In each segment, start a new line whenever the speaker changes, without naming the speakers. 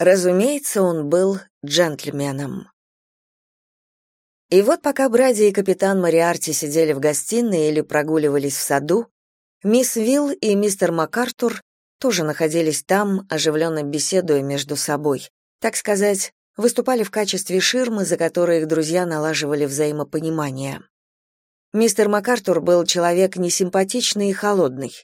Разумеется, он был джентльменом. И вот пока Бради и капитан Мариарти сидели в гостиной или прогуливались в саду, мисс Вилл и мистер МакАртур тоже находились там, оживленно беседуя между собой. Так сказать, выступали в качестве ширмы, за которой их друзья налаживали взаимопонимание. Мистер МакАртур был человек несимпатичный и холодный.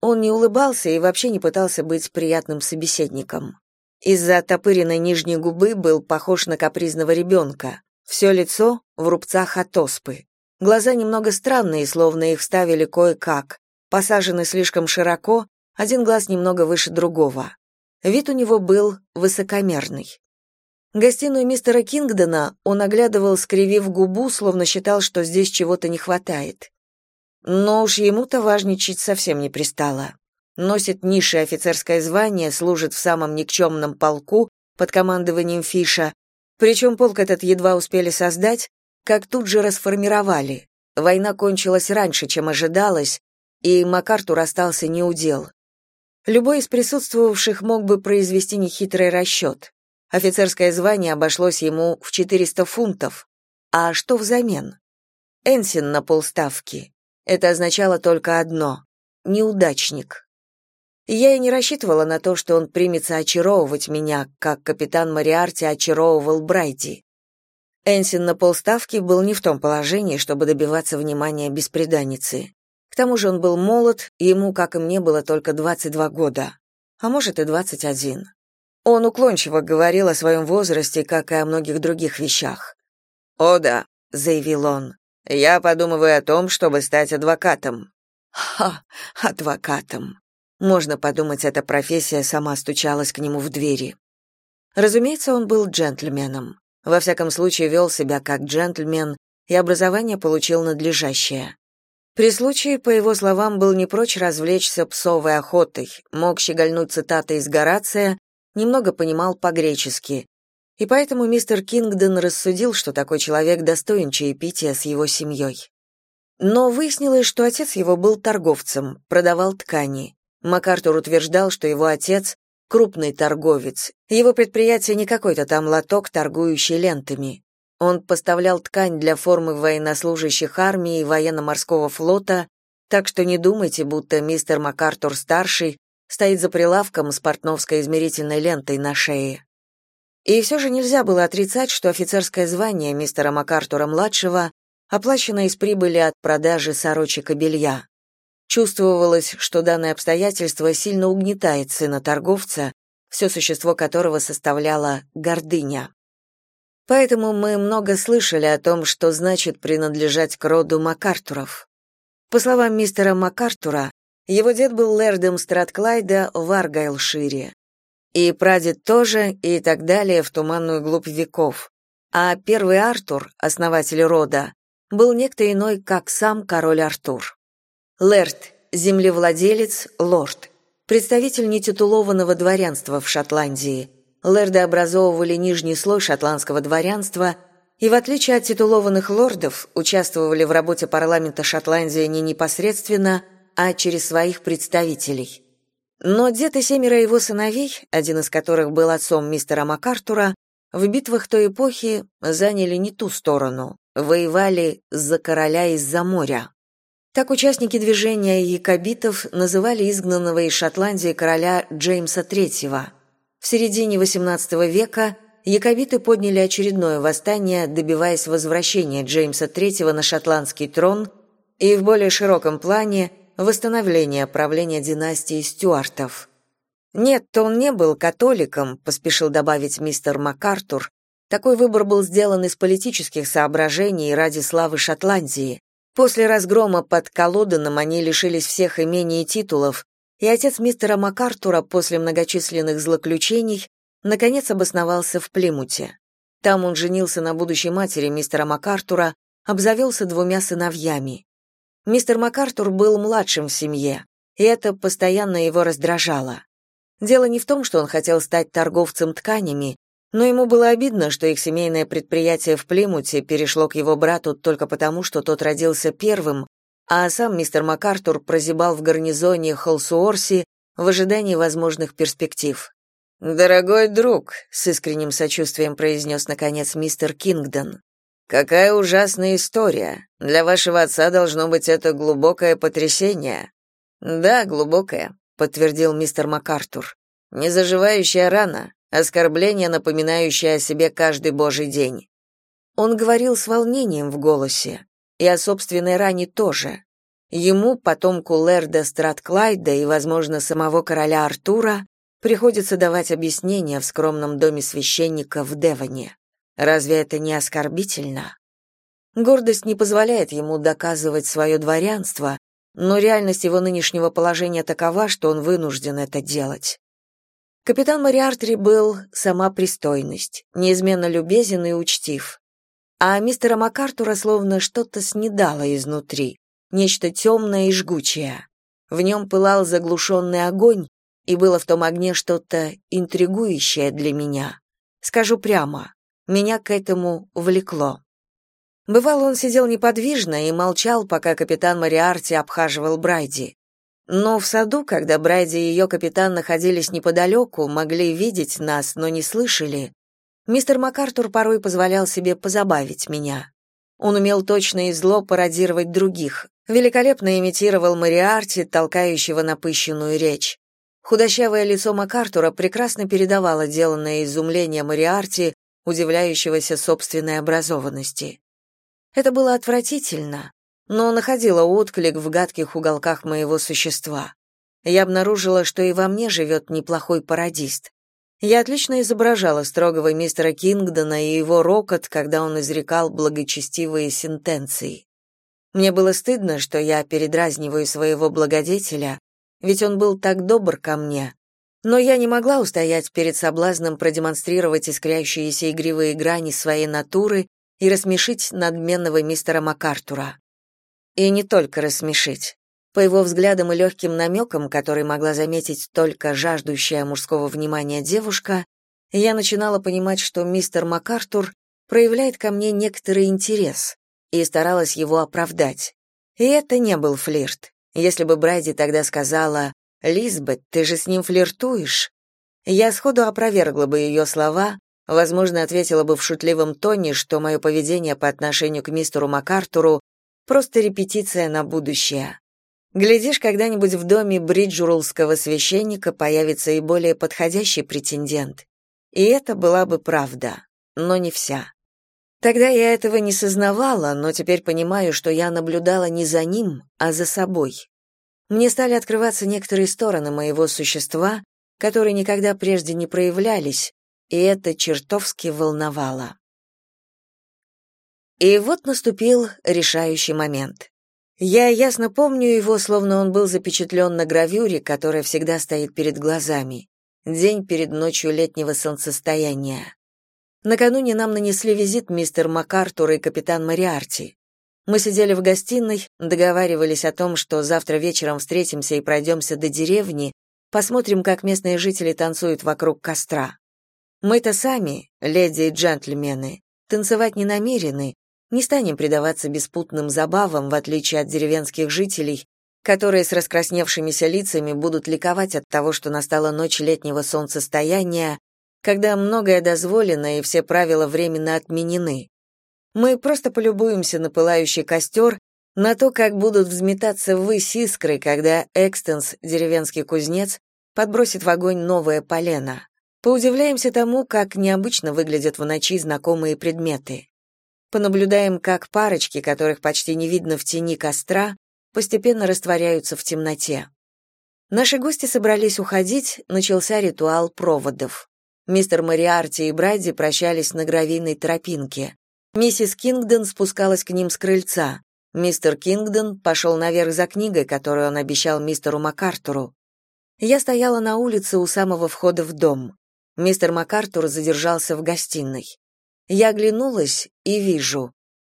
Он не улыбался и вообще не пытался быть приятным собеседником. Из-за оттопыренной нижней губы был похож на капризного ребенка. Все лицо в рубцах от оспы. Глаза немного странные, словно их вставили кое-как. Посажены слишком широко, один глаз немного выше другого. Вид у него был высокомерный. Гостиную мистера Кингдона он оглядывал, скривив губу, словно считал, что здесь чего-то не хватает. Но уж ему-то важничать совсем не пристало. Носит низшее офицерское звание, служит в самом никчемном полку под командованием Фиша, причем полк этот едва успели создать, как тут же расформировали. Война кончилась раньше, чем ожидалось, и МакАртур остался неудел. Любой из присутствовавших мог бы произвести нехитрый расчет. Офицерское звание обошлось ему в 400 фунтов. А что взамен? Энсин на полставки. Это означало только одно — неудачник. Я и не рассчитывала на то, что он примется очаровывать меня, как капитан Мариарти очаровывал Брайди. Энсин на полставки был не в том положении, чтобы добиваться внимания беспреданницы. К тому же он был молод, и ему, как и мне, было только 22 года, а может и 21. Он уклончиво говорил о своем возрасте, как и о многих других вещах. «О да», — заявил он, — «я подумываю о том, чтобы стать адвокатом». «Ха, адвокатом». Можно подумать, эта профессия сама стучалась к нему в двери. Разумеется, он был джентльменом. Во всяком случае, вел себя как джентльмен, и образование получил надлежащее. При случае, по его словам, был не прочь развлечься псовой охотой, мог щегольнуть цитаты из Горация немного понимал по-гречески. И поэтому мистер Кингдон рассудил, что такой человек достоин чаепития с его семьей. Но выяснилось, что отец его был торговцем, продавал ткани. МакАртур утверждал, что его отец — крупный торговец. Его предприятие не какой-то там лоток, торгующий лентами. Он поставлял ткань для формы военнослужащих армии и военно-морского флота, так что не думайте, будто мистер МакАртур-старший стоит за прилавком с портновской измерительной лентой на шее. И все же нельзя было отрицать, что офицерское звание мистера МакАртура-младшего оплачено из прибыли от продажи сорочек и белья. Чувствовалось, что данное обстоятельство сильно угнетает сына торговца, все существо которого составляла гордыня. Поэтому мы много слышали о том, что значит принадлежать к роду МакАртуров. По словам мистера МакАртура, его дед был лэрдом Стратклайда в Аргайлшире. И прадед тоже, и так далее в туманную глубь веков. А первый Артур, основатель рода, был некто иной, как сам король Артур. Лэрд – землевладелец, лорд. Представитель нетитулованного дворянства в Шотландии. Лэрды образовывали нижний слой шотландского дворянства и, в отличие от титулованных лордов, участвовали в работе парламента Шотландии не непосредственно, а через своих представителей. Но дед и семеро его сыновей, один из которых был отцом мистера МакАртура, в битвах той эпохи заняли не ту сторону, воевали за короля из-за моря. Так участники движения якобитов называли изгнанного из Шотландии короля Джеймса III. В середине XVIII века якобиты подняли очередное восстание, добиваясь возвращения Джеймса III на шотландский трон и в более широком плане восстановление правления династии Стюартов. Нет, он не был католиком, поспешил добавить мистер МакАртур. Такой выбор был сделан из политических соображений ради славы Шотландии. После разгрома под Колоденом они лишились всех имений и титулов, и отец мистера МакАртура после многочисленных злоключений наконец обосновался в Плимуте. Там он женился на будущей матери мистера МакАртура, обзавелся двумя сыновьями. Мистер МакАртур был младшим в семье, и это постоянно его раздражало. Дело не в том, что он хотел стать торговцем тканями, но ему было обидно, что их семейное предприятие в Плимуте перешло к его брату только потому, что тот родился первым, а сам мистер МакАртур прозябал в гарнизоне Холсуорси в ожидании возможных перспектив. Дорогой друг, с искренним сочувствием произнес наконец мистер Кингдон. Какая ужасная история. Для вашего отца должно быть это глубокое потрясение. Да, глубокое, подтвердил мистер МакАртур. Незаживающая рана, оскорбление, напоминающее о себе каждый божий день. Он говорил с волнением в голосе, и о собственной ране тоже. Ему, потомку Лерда Стратклайда и, возможно, самого короля Артура, приходится давать объяснения в скромном доме священника в Девоне. Разве это не оскорбительно? Гордость не позволяет ему доказывать свое дворянство, но реальность его нынешнего положения такова, что он вынужден это делать. Капитан Мариартри был сама пристойность, неизменно любезен и учтив. А мистера МакАртура словно что-то снедало изнутри нечто темное и жгучее. В нем пылал заглушенный огонь, и было в том огне что-то интригующее для меня. Скажу прямо, меня к этому увлекло. Бывало, он сидел неподвижно и молчал, пока капитан Мариарти обхаживал Брайди. Но в саду, когда Брайди и ее капитан находились неподалеку, могли видеть нас, но не слышали, мистер МакАртур порой позволял себе позабавить меня. Он умел точно и зло пародировать других, великолепно имитировал Мариарти, толкающего напыщенную речь. Худощавое лицо МакАртура прекрасно передавало деланное изумление Мариарти, удивляющегося собственной образованности. Это было отвратительно, но находило отклик в гадких уголках моего существа. Я обнаружила, что и во мне живет неплохой пародист. Я отлично изображала строгого мистера Кингдона и его рокот, когда он изрекал благочестивые сентенции. Мне было стыдно, что я передразниваю своего благодетеля, ведь он был так добр ко мне. Но я не могла устоять перед соблазном продемонстрировать искрящиеся игривые грани своей натуры и рассмешить надменного мистера МакАртура. И не только рассмешить. По его взглядам и легким намекам, которые могла заметить только жаждущая мужского внимания девушка, я начинала понимать, что мистер МакАртур проявляет ко мне некоторый интерес и старалась его оправдать. И это не был флирт. Если бы Брайди тогда сказала «Лизбет, ты же с ним флиртуешь», я сходу опровергла бы ее слова, возможно, ответила бы в шутливом тоне, что мое поведение по отношению к мистеру МакАртуру просто репетиция на будущее. Глядишь, когда-нибудь в доме бриджурулского священника появится и более подходящий претендент. И это была бы правда, но не вся. Тогда я этого не сознавала, но теперь понимаю, что я наблюдала не за ним, а за собой. Мне стали открываться некоторые стороны моего существа, которые никогда прежде не проявлялись, и это чертовски волновало. И вот наступил решающий момент. Я ясно помню его, словно он был запечатлен на гравюре, которая всегда стоит перед глазами. День перед ночью летнего солнцестояния. Накануне нам нанесли визит мистер МакАртур и капитан Мариарти. Мы сидели в гостиной, договаривались о том, что завтра вечером встретимся и пройдемся до деревни, посмотрим, как местные жители танцуют вокруг костра. Мы-то сами, леди и джентльмены, танцевать не намерены, не станем предаваться беспутным забавам, в отличие от деревенских жителей, которые с раскрасневшимися лицами будут ликовать от того, что настала ночь летнего солнцестояния, когда многое дозволено и все правила временно отменены. Мы просто полюбуемся на пылающий костер, на то, как будут взметаться ввысь искры, когда Экстенс, деревенский кузнец, подбросит в огонь новое полено. Поудивляемся тому, как необычно выглядят в ночи знакомые предметы понаблюдаем, как парочки, которых почти не видно в тени костра, постепенно растворяются в темноте. Наши гости собрались уходить, начался ритуал проводов. Мистер Мариарти и Брайди прощались на гравийной тропинке. Миссис Кингдон спускалась к ним с крыльца. Мистер Кингдон пошел наверх за книгой, которую он обещал мистеру МакАртуру. Я стояла на улице у самого входа в дом. Мистер МакАртур задержался в гостиной. Я оглянулась и вижу.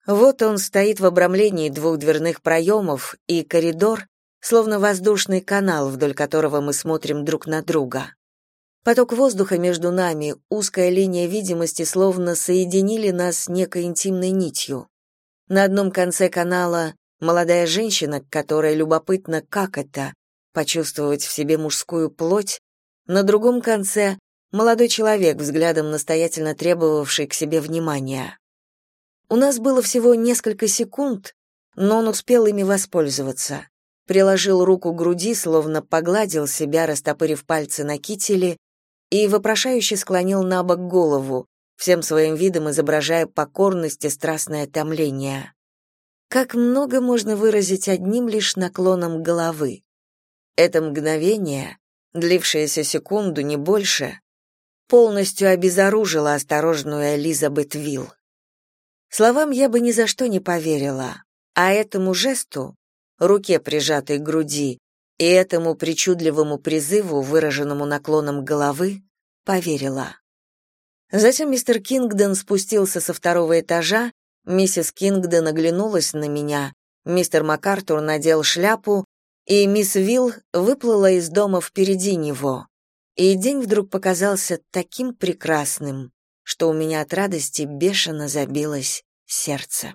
Вот он стоит в обрамлении двух дверных проемов, и коридор, словно воздушный канал, вдоль которого мы смотрим друг на друга. Поток воздуха между нами, узкая линия видимости словно соединили нас некой интимной нитью. На одном конце канала молодая женщина, которая любопытна, как это — почувствовать в себе мужскую плоть, на другом конце молодой человек, взглядом настоятельно требовавший к себе внимания. У нас было всего несколько секунд, но он успел ими воспользоваться. Приложил руку к груди, словно погладил себя, растопырив пальцы на кителе, и вопрошающе склонил на бок голову, всем своим видом изображая покорность и страстное томление. Как много можно выразить одним лишь наклоном головы. Это мгновение, длившееся секунду, не больше, полностью обезоружило осторожную Элизабет Вилл. Словам я бы ни за что не поверила, а этому жесту, руке прижатой к груди, и этому причудливому призыву, выраженному наклоном головы, поверила. Затем мистер Кингдон спустился со второго этажа, миссис Кингдон оглянулась на меня, мистер МакАртур надел шляпу, и мисс Вилл выплыла из дома впереди него. И день вдруг показался таким прекрасным, что у меня от радости бешено забилось сердце.